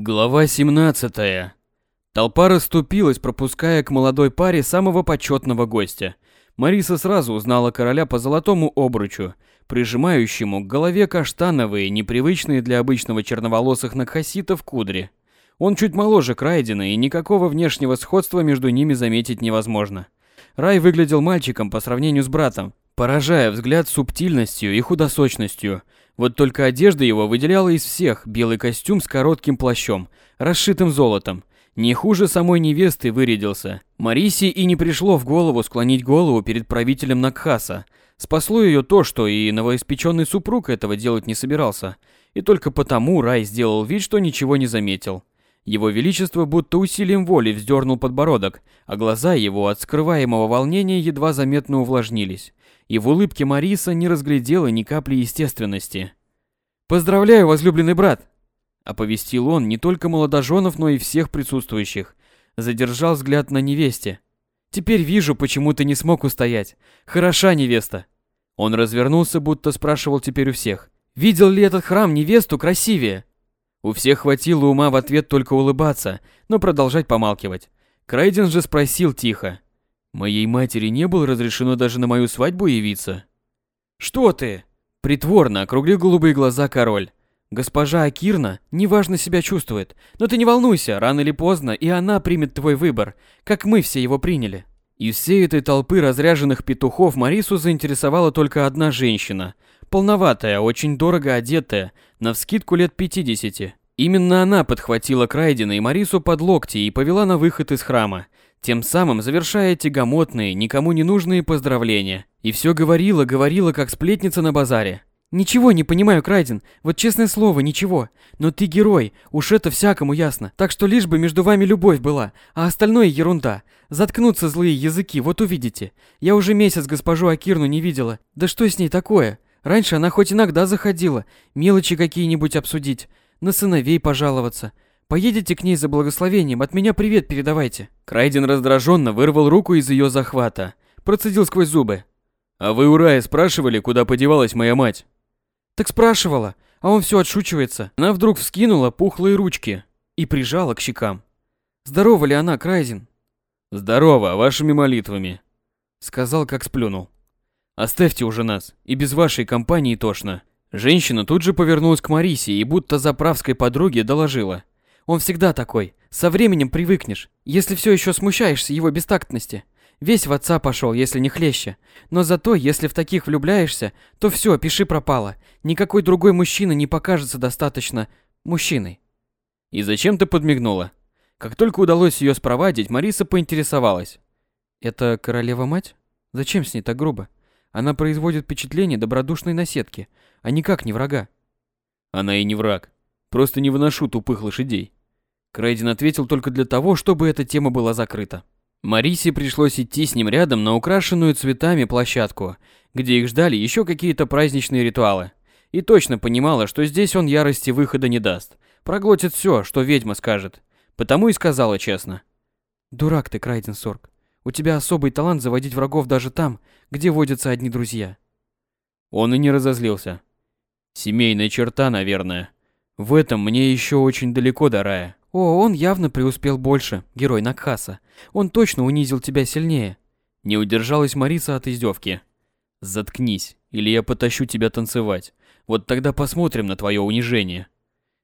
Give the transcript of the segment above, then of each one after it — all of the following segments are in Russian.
Глава 17. Толпа расступилась, пропуская к молодой паре самого почетного гостя. Мариса сразу узнала короля по золотому обручу, прижимающему к голове каштановые, непривычные для обычного черноволосых накхаситов кудри. Он чуть моложе Крайдена, и никакого внешнего сходства между ними заметить невозможно. Рай выглядел мальчиком по сравнению с братом, поражая взгляд субтильностью и худосочностью – вот только одежда его выделяла из всех белый костюм с коротким плащом, расшитым золотом. Не хуже самой невесты вырядился. Марисе и не пришло в голову склонить голову перед правителем Накхаса. Спасло ее то, что и новоиспеченный супруг этого делать не собирался. И только потому Рай сделал вид, что ничего не заметил. Его Величество будто усилием воли вздернул подбородок, а глаза его от скрываемого волнения едва заметно увлажнились и в улыбке Мариса не разглядела ни капли естественности. «Поздравляю, возлюбленный брат!» Оповестил он не только молодоженов, но и всех присутствующих. Задержал взгляд на невесте. «Теперь вижу, почему ты не смог устоять. Хороша невеста!» Он развернулся, будто спрашивал теперь у всех. «Видел ли этот храм невесту красивее?» У всех хватило ума в ответ только улыбаться, но продолжать помалкивать. Крайден же спросил тихо. Моей матери не было разрешено даже на мою свадьбу явиться. Что ты? Притворно округлил голубые глаза король. Госпожа Акирна неважно себя чувствует, но ты не волнуйся, рано или поздно и она примет твой выбор, как мы все его приняли. Из всей этой толпы разряженных петухов Марису заинтересовала только одна женщина, полноватая, очень дорого одетая, навскидку лет 50. Именно она подхватила Крайдена и Марису под локти и повела на выход из храма, тем самым завершая тягомотные, никому не нужные поздравления. И все говорила, говорила, как сплетница на базаре. «Ничего не понимаю, Крайден, вот честное слово, ничего. Но ты герой, уж это всякому ясно. Так что лишь бы между вами любовь была, а остальное ерунда. Заткнутся злые языки, вот увидите. Я уже месяц госпожу Акирну не видела. Да что с ней такое? Раньше она хоть иногда заходила, мелочи какие-нибудь обсудить, на сыновей пожаловаться. Поедете к ней за благословением, от меня привет передавайте. Крайден раздраженно вырвал руку из ее захвата, процедил сквозь зубы. А вы у Рая спрашивали, куда подевалась моя мать? Так спрашивала, а он все отшучивается. Она вдруг вскинула пухлые ручки и прижала к щекам. Здорова ли она, Крайзен? Здорово, вашими молитвами, сказал, как сплюнул. Оставьте уже нас, и без вашей компании тошно. Женщина тут же повернулась к Марисе и будто заправской подруге доложила. Он всегда такой. Со временем привыкнешь, если все еще смущаешься его бестактности. Весь в отца пошел, если не хлеще. Но зато, если в таких влюбляешься, то все, пиши пропало. Никакой другой мужчина не покажется достаточно мужчиной. И зачем ты подмигнула? Как только удалось ее спровадить, Мариса поинтересовалась. Это королева-мать? Зачем с ней так грубо? Она производит впечатление добродушной наседки, а никак не врага. Она и не враг. Просто не выношу тупых лошадей. Крейден ответил только для того, чтобы эта тема была закрыта. Марисе пришлось идти с ним рядом на украшенную цветами площадку, где их ждали еще какие-то праздничные ритуалы. И точно понимала, что здесь он ярости выхода не даст. Проглотит все, что ведьма скажет. Потому и сказала честно. «Дурак ты, Крайден Сорг. У тебя особый талант заводить врагов даже там, где водятся одни друзья». Он и не разозлился. «Семейная черта, наверное. В этом мне еще очень далеко до рая». О, он явно преуспел больше, герой Накхаса. Он точно унизил тебя сильнее. Не удержалась Мариса от издевки. Заткнись, или я потащу тебя танцевать. Вот тогда посмотрим на твое унижение.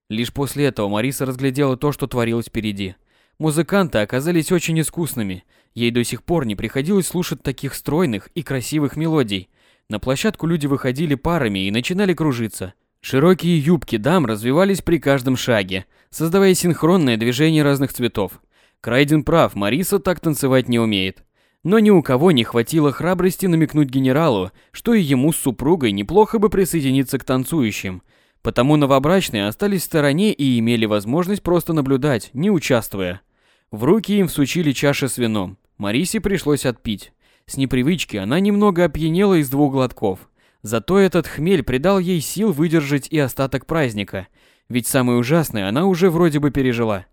Лишь после этого Мариса разглядела то, что творилось впереди. Музыканты оказались очень искусными. Ей до сих пор не приходилось слушать таких стройных и красивых мелодий. На площадку люди выходили парами и начинали кружиться. Широкие юбки дам развивались при каждом шаге, создавая синхронное движение разных цветов. Крайден прав, Мариса так танцевать не умеет. Но ни у кого не хватило храбрости намекнуть генералу, что и ему с супругой неплохо бы присоединиться к танцующим. Потому новобрачные остались в стороне и имели возможность просто наблюдать, не участвуя. В руки им всучили чаши с вином. Марисе пришлось отпить. С непривычки она немного опьянела из двух глотков. Зато этот хмель придал ей сил выдержать и остаток праздника, ведь самое ужасное она уже вроде бы пережила.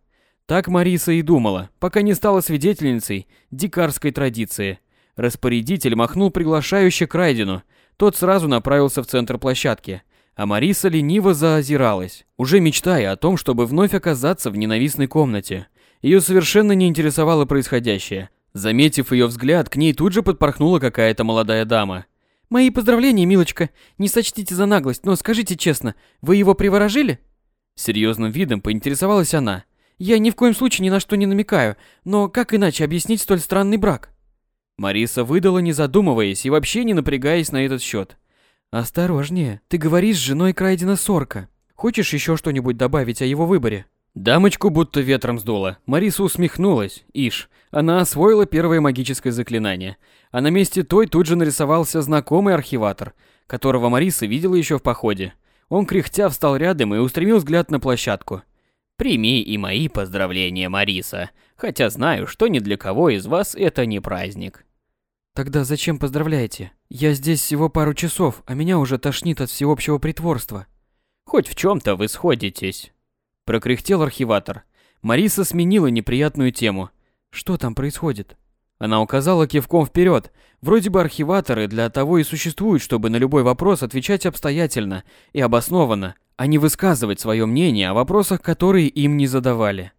Так Мариса и думала, пока не стала свидетельницей дикарской традиции. Распорядитель махнул приглашающе к Райдену, тот сразу направился в центр площадки. А Мариса лениво заозиралась, уже мечтая о том, чтобы вновь оказаться в ненавистной комнате. Ее совершенно не интересовало происходящее. Заметив ее взгляд, к ней тут же подпорхнула какая-то молодая дама. «Мои поздравления, милочка. Не сочтите за наглость, но скажите честно, вы его приворожили?» Серьезным видом поинтересовалась она. «Я ни в коем случае ни на что не намекаю, но как иначе объяснить столь странный брак?» Мариса выдала, не задумываясь и вообще не напрягаясь на этот счет. «Осторожнее, ты говоришь с женой Крайдена Сорка. Хочешь еще что-нибудь добавить о его выборе?» Дамочку будто ветром сдуло. Мариса усмехнулась. Ишь, она освоила первое магическое заклинание. А на месте той тут же нарисовался знакомый архиватор, которого Мариса видела еще в походе. Он кряхтя встал рядом и устремил взгляд на площадку. «Прими и мои поздравления, Мариса, хотя знаю, что ни для кого из вас это не праздник». Тогда зачем поздравляете? Я здесь всего пару часов, а меня уже тошнит от всеобщего притворства. Хоть в чем-то вы сходитесь. Прокряхтел архиватор. Мариса сменила неприятную тему. Что там происходит? Она указала кивком вперед. Вроде бы архиваторы для того и существуют, чтобы на любой вопрос отвечать обстоятельно и обоснованно, а не высказывать свое мнение о вопросах, которые им не задавали.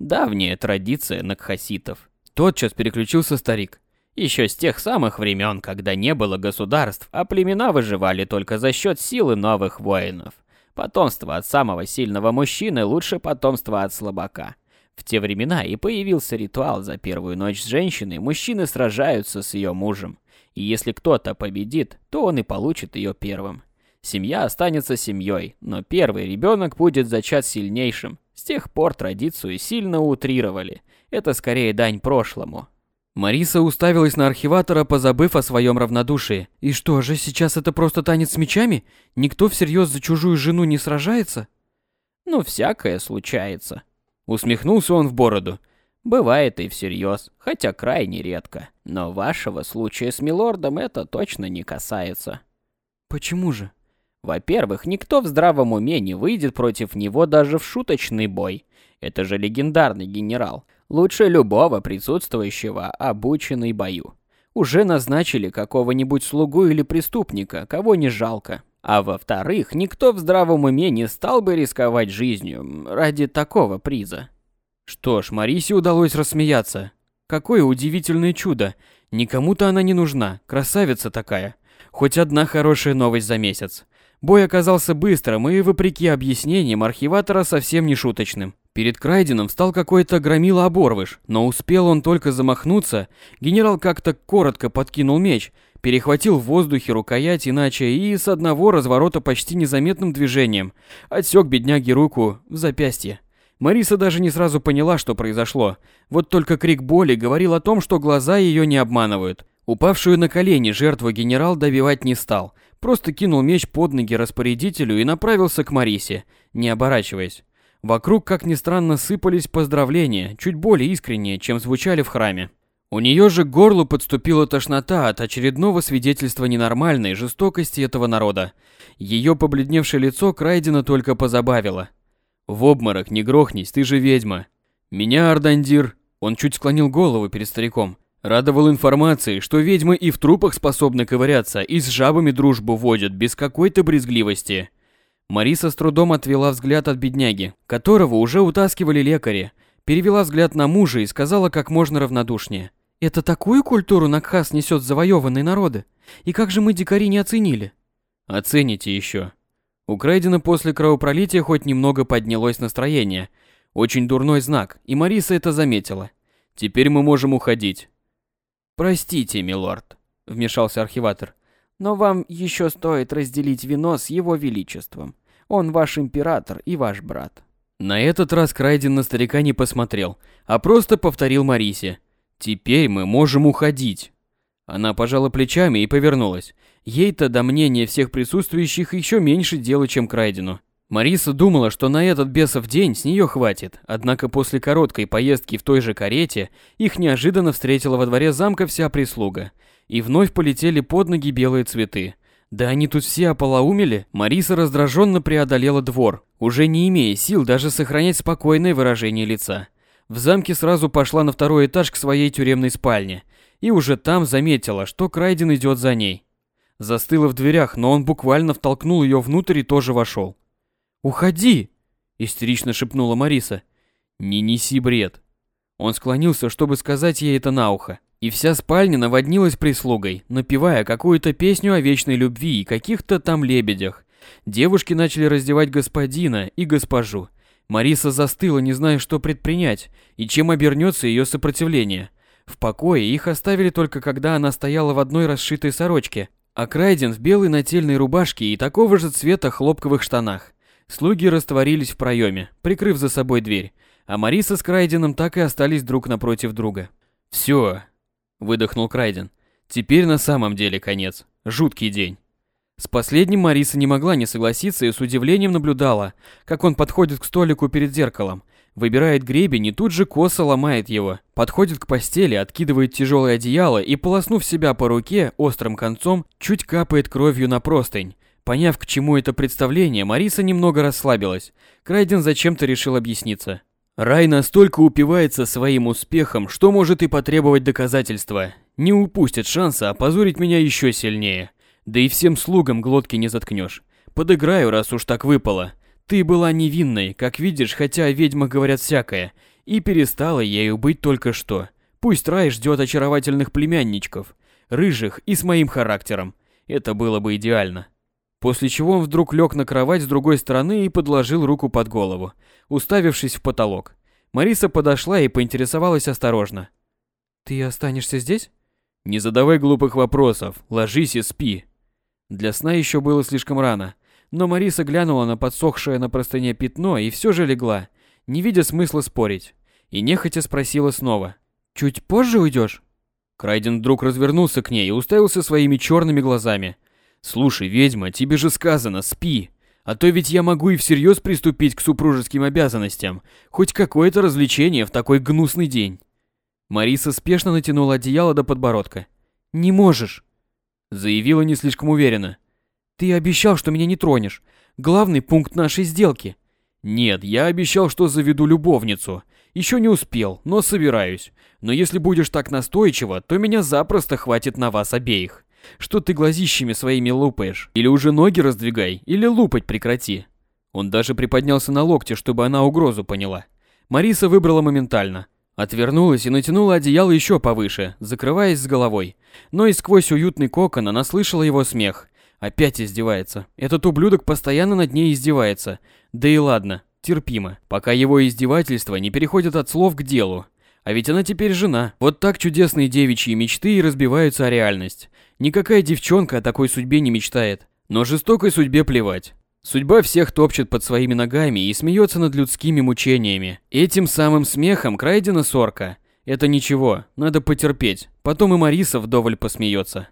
Давняя традиция накхаситов. Тотчас переключился старик. Еще с тех самых времен, когда не было государств, а племена выживали только за счет силы новых воинов. Потомство от самого сильного мужчины лучше потомства от слабака. В те времена и появился ритуал за первую ночь с женщиной, мужчины сражаются с ее мужем. И если кто-то победит, то он и получит ее первым. Семья останется семьей, но первый ребенок будет зачат сильнейшим. С тех пор традицию сильно утрировали. Это скорее дань прошлому, Мариса уставилась на архиватора, позабыв о своем равнодушии. И что же, сейчас это просто танец с мечами? Никто всерьез за чужую жену не сражается? Ну, всякое случается. Усмехнулся он в бороду. Бывает и всерьез, хотя крайне редко. Но вашего случая с милордом это точно не касается. Почему же? Во-первых, никто в здравом уме не выйдет против него даже в шуточный бой. Это же легендарный генерал. Лучше любого присутствующего, обученный бою. Уже назначили какого-нибудь слугу или преступника, кого не жалко. А во-вторых, никто в здравом уме не стал бы рисковать жизнью ради такого приза. Что ж, Марисе удалось рассмеяться. Какое удивительное чудо. Никому-то она не нужна, красавица такая. Хоть одна хорошая новость за месяц. Бой оказался быстрым и, вопреки объяснениям архиватора, совсем не шуточным. Перед Крайденом встал какой-то громила оборвыш, но успел он только замахнуться, генерал как-то коротко подкинул меч, перехватил в воздухе рукоять иначе и с одного разворота почти незаметным движением отсек бедняге руку в запястье. Мариса даже не сразу поняла, что произошло. Вот только крик боли говорил о том, что глаза ее не обманывают. Упавшую на колени жертву генерал добивать не стал, Просто кинул меч под ноги распорядителю и направился к Марисе, не оборачиваясь. Вокруг, как ни странно, сыпались поздравления, чуть более искренние, чем звучали в храме. У нее же к горлу подступила тошнота от очередного свидетельства ненормальной жестокости этого народа. Ее побледневшее лицо Крайдена только позабавило. «В обморок не грохнись, ты же ведьма!» «Меня, Ардандир!» Он чуть склонил голову перед стариком. Радовал информацией, что ведьмы и в трупах способны ковыряться, и с жабами дружбу водят без какой-то брезгливости. Мариса с трудом отвела взгляд от бедняги, которого уже утаскивали лекари, перевела взгляд на мужа и сказала как можно равнодушнее. «Это такую культуру Накхас несет завоеванные народы? И как же мы дикари не оценили?» «Оцените еще». У Крейдена после кровопролития хоть немного поднялось настроение. Очень дурной знак, и Мариса это заметила. «Теперь мы можем уходить. «Простите, милорд», — вмешался архиватор, «но вам еще стоит разделить вино с его величеством. Он ваш император и ваш брат». На этот раз Крайден на старика не посмотрел, а просто повторил Марисе. «Теперь мы можем уходить». Она пожала плечами и повернулась. Ей-то до мнения всех присутствующих еще меньше дела, чем Крайдену. Мариса думала, что на этот бесов день с нее хватит, однако после короткой поездки в той же карете их неожиданно встретила во дворе замка вся прислуга, и вновь полетели под ноги белые цветы. Да они тут все ополоумели. Мариса раздраженно преодолела двор, уже не имея сил даже сохранять спокойное выражение лица. В замке сразу пошла на второй этаж к своей тюремной спальне, и уже там заметила, что Крайден идет за ней. Застыла в дверях, но он буквально втолкнул ее внутрь и тоже вошел. «Уходи!» – истерично шепнула Мариса. «Не неси бред!» Он склонился, чтобы сказать ей это на ухо. И вся спальня наводнилась прислугой, напевая какую-то песню о вечной любви и каких-то там лебедях. Девушки начали раздевать господина и госпожу. Мариса застыла, не зная, что предпринять, и чем обернется ее сопротивление. В покое их оставили только когда она стояла в одной расшитой сорочке, а Крайден в белой нательной рубашке и такого же цвета хлопковых штанах. Слуги растворились в проеме, прикрыв за собой дверь, а Мариса с Крайденом так и остались друг напротив друга. «Все», — выдохнул Крайден, — «теперь на самом деле конец. Жуткий день». С последним Мариса не могла не согласиться и с удивлением наблюдала, как он подходит к столику перед зеркалом, выбирает гребень и тут же косо ломает его, подходит к постели, откидывает тяжелое одеяло и, полоснув себя по руке острым концом, чуть капает кровью на простынь. Поняв, к чему это представление, Мариса немного расслабилась. Крайден зачем-то решил объясниться. Рай настолько упивается своим успехом, что может и потребовать доказательства. Не упустит шанса опозорить меня еще сильнее. Да и всем слугам глотки не заткнешь. Подыграю, раз уж так выпало. Ты была невинной, как видишь, хотя о ведьмах говорят всякое, и перестала ею быть только что. Пусть рай ждет очаровательных племянничков, рыжих и с моим характером. Это было бы идеально. После чего он вдруг лег на кровать с другой стороны и подложил руку под голову, уставившись в потолок. Мариса подошла и поинтересовалась осторожно. «Ты останешься здесь?» «Не задавай глупых вопросов, ложись и спи». Для сна еще было слишком рано, но Мариса глянула на подсохшее на простыне пятно и все же легла, не видя смысла спорить, и нехотя спросила снова. «Чуть позже уйдешь?» Крайден вдруг развернулся к ней и уставился своими черными глазами. «Слушай, ведьма, тебе же сказано, спи. А то ведь я могу и всерьез приступить к супружеским обязанностям. Хоть какое-то развлечение в такой гнусный день». Мариса спешно натянула одеяло до подбородка. «Не можешь», — заявила не слишком уверенно. Ты обещал, что меня не тронешь. Главный пункт нашей сделки. Нет, я обещал, что заведу любовницу. Еще не успел, но собираюсь. Но если будешь так настойчиво, то меня запросто хватит на вас обеих. Что ты глазищами своими лупаешь? Или уже ноги раздвигай, или лупать прекрати. Он даже приподнялся на локте, чтобы она угрозу поняла. Мариса выбрала моментально. Отвернулась и натянула одеяло еще повыше, закрываясь с головой. Но и сквозь уютный кокон она слышала его смех. Опять издевается. Этот ублюдок постоянно над ней издевается. Да и ладно, терпимо, пока его издевательства не переходят от слов к делу. А ведь она теперь жена. Вот так чудесные девичьи мечты и разбиваются о реальность. Никакая девчонка о такой судьбе не мечтает. Но жестокой судьбе плевать. Судьба всех топчет под своими ногами и смеется над людскими мучениями. Этим самым смехом Крайдена сорка. Это ничего, надо потерпеть. Потом и Мариса вдоволь посмеется.